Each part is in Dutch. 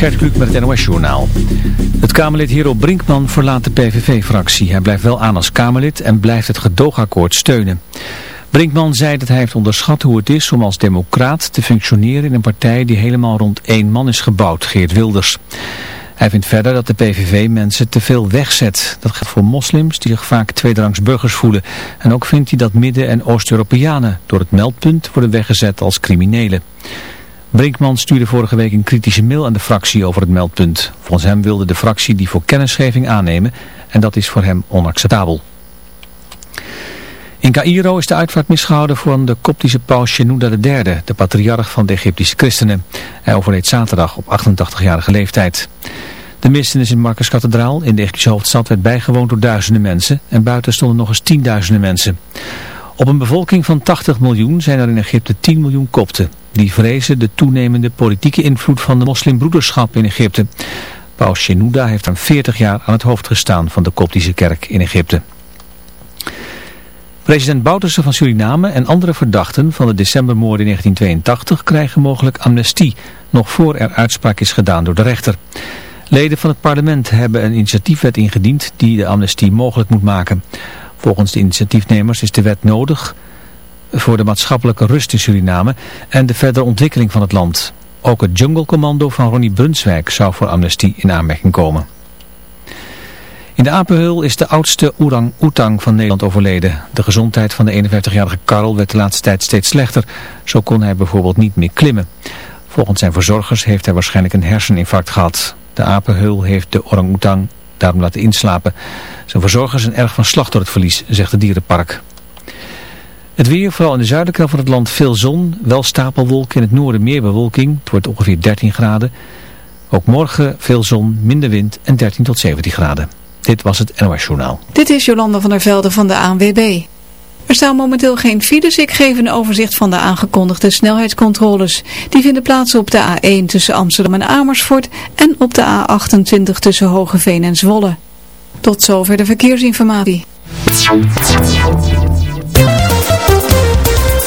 Gert met het NOS-journaal. Het Kamerlid Hero Brinkman verlaat de PVV-fractie. Hij blijft wel aan als Kamerlid en blijft het gedoogakkoord steunen. Brinkman zei dat hij heeft onderschat hoe het is om als democraat te functioneren in een partij die helemaal rond één man is gebouwd, Geert Wilders. Hij vindt verder dat de PVV mensen te veel wegzet. Dat geldt voor moslims die zich vaak tweederangs burgers voelen. En ook vindt hij dat Midden- en Oost-Europeanen door het meldpunt worden weggezet als criminelen. Brinkman stuurde vorige week een kritische mail aan de fractie over het meldpunt. Volgens hem wilde de fractie die voor kennisgeving aannemen en dat is voor hem onacceptabel. In Cairo is de uitvaart misgehouden voor de koptische paus Shenouda III, de patriarch van de Egyptische christenen. Hij overleed zaterdag op 88-jarige leeftijd. De mis in Marcus Kathedraal in de Egyptische hoofdstad werd bijgewoond door duizenden mensen en buiten stonden nog eens tienduizenden mensen. Op een bevolking van 80 miljoen zijn er in Egypte 10 miljoen kopten. Die vrezen de toenemende politieke invloed van de moslimbroederschap in Egypte. Paus Shenouda heeft dan 40 jaar aan het hoofd gestaan van de koptische kerk in Egypte. President Bouterse van Suriname en andere verdachten van de decembermoorden in 1982 krijgen mogelijk amnestie, nog voor er uitspraak is gedaan door de rechter. Leden van het parlement hebben een initiatiefwet ingediend die de amnestie mogelijk moet maken. Volgens de initiatiefnemers is de wet nodig voor de maatschappelijke rust in Suriname en de verdere ontwikkeling van het land. Ook het Jungle Commando van Ronnie Brunswijk zou voor amnestie in aanmerking komen. In de Apenheul is de oudste orang-oetang van Nederland overleden. De gezondheid van de 51-jarige Karel werd de laatste tijd steeds slechter. Zo kon hij bijvoorbeeld niet meer klimmen. Volgens zijn verzorgers heeft hij waarschijnlijk een herseninfarct gehad. De Apenheul heeft de orang-oetang daarom laten inslapen. Zijn verzorgers zijn erg van slag door het verlies, zegt het dierenpark. Het weer, vooral in de zuidelijke helft van het land veel zon, wel stapelwolken, in het noorden meer bewolking. Het wordt ongeveer 13 graden. Ook morgen veel zon, minder wind en 13 tot 17 graden. Dit was het NOS Journaal. Dit is Jolanda van der Velde van de ANWB. Er staan momenteel geen files. Ik geef een overzicht van de aangekondigde snelheidscontroles. Die vinden plaats op de A1 tussen Amsterdam en Amersfoort en op de A28 tussen Hogeveen en Zwolle. Tot zover de verkeersinformatie.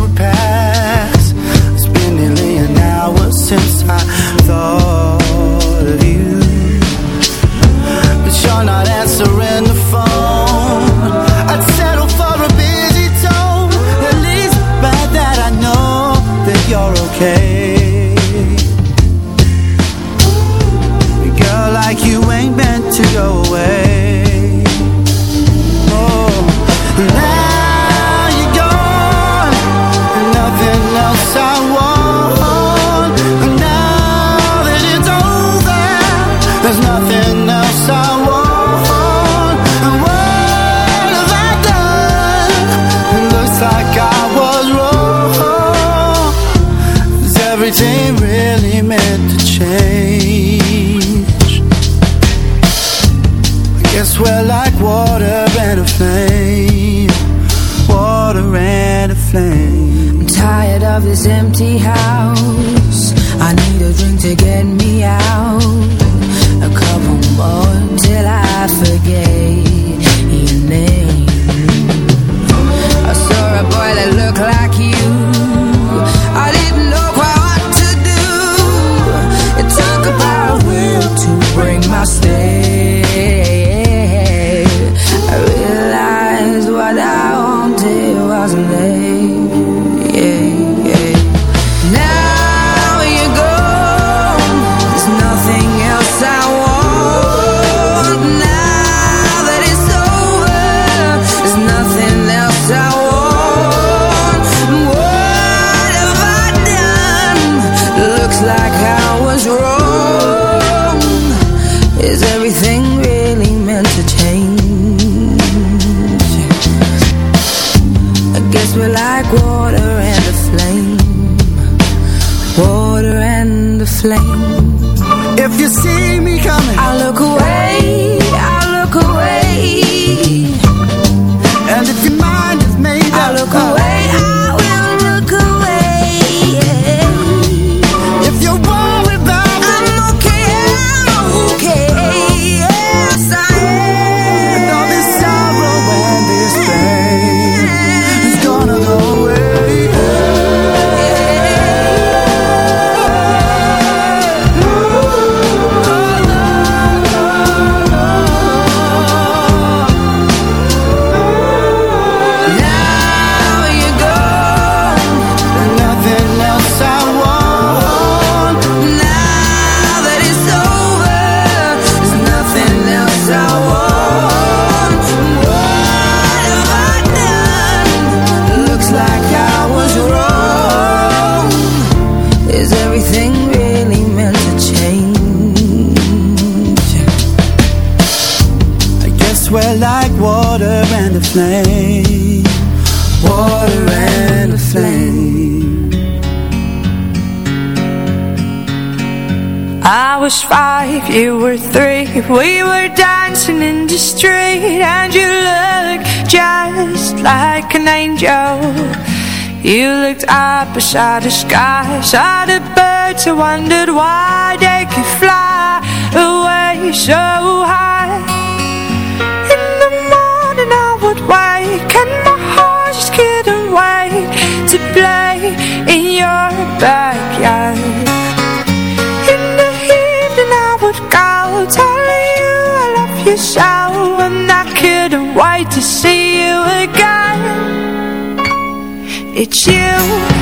would pass everything really meant to change? I guess we're like water and a flame. Water and a flame. If you see me coming I'll look away. you were three We were dancing in the street And you looked just like an angel. You looked up beside the sky Saw the birds and wondered why They could fly away so high. In the morning I would wake wish I couldn't wait to see you again. It's you.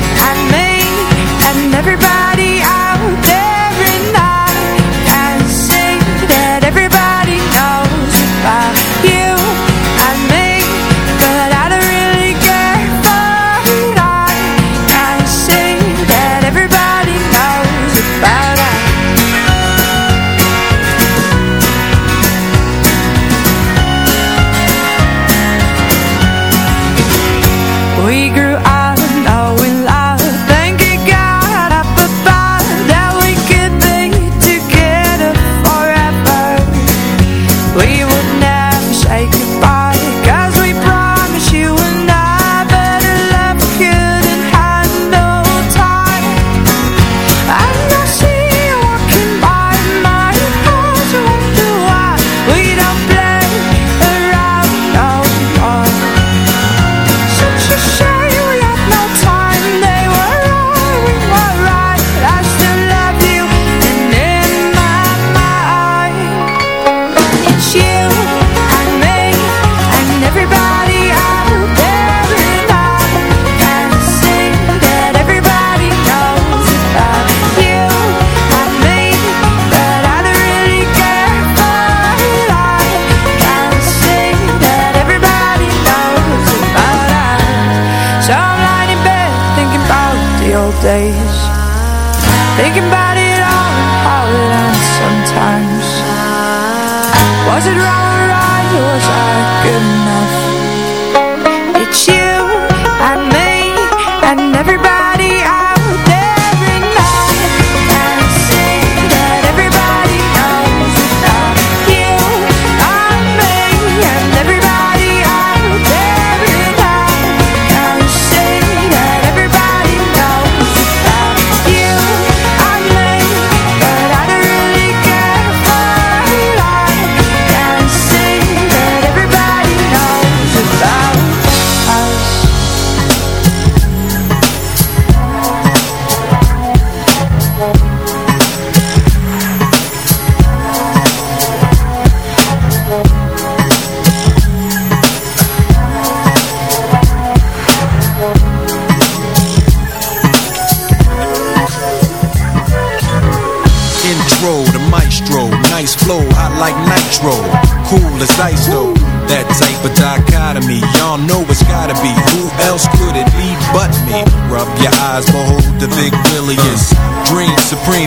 I should right right wish I could not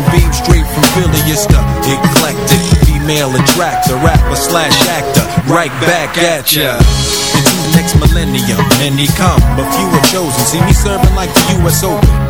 supreme, beam straight from Phileas, the eclectic female attractor, rapper slash actor, right back at ya. Into the next millennium, many come, but few are chosen. See me serving like the U.S. Open.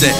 mindset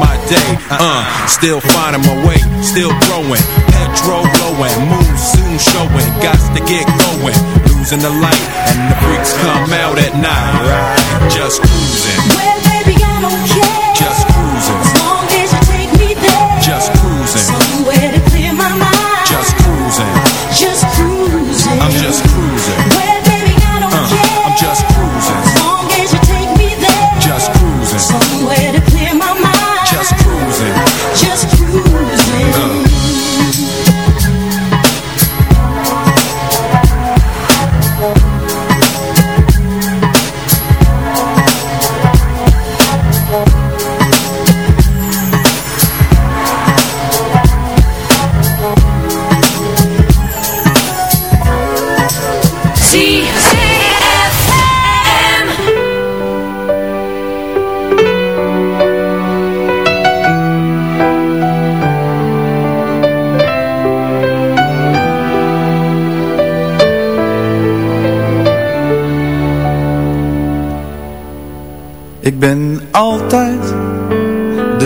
my day. Uh, still finding my way, still growing. Petrol blowing, moon soon showing. Got to get going. Losing the light, and the freaks come out at night. Just cruising,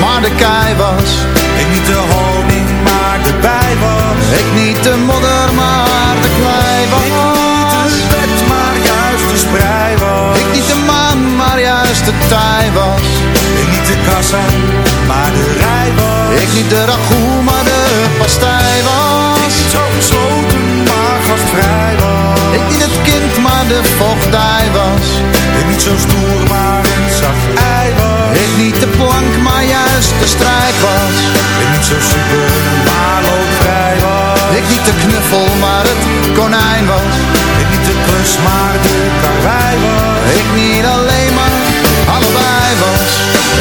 maar de kei was. Ik niet de honing, maar de bij was. Ik niet de modder, maar de klei was. Ik niet de wet, maar juist de sprei was. Ik niet de maan, maar juist de tij was. Ik niet de kassa, maar de rij was. Ik niet de ragout, maar de pastij was. Ik niet zo gesloten, maar gastvrij was. Ik niet het kind, maar de vochtdij was. Ik niet zo stoer, maar de strijd was. Ik niet zo super, maar loopvrij was. Ik niet de knuffel, maar het konijn was. Ik niet de klus, maar de karwei was. Ik niet alleen, maar allebei was.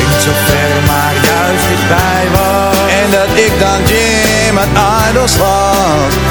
Ik niet zo ver, maar juist dichtbij was. En dat ik dan Jim uit Idols was.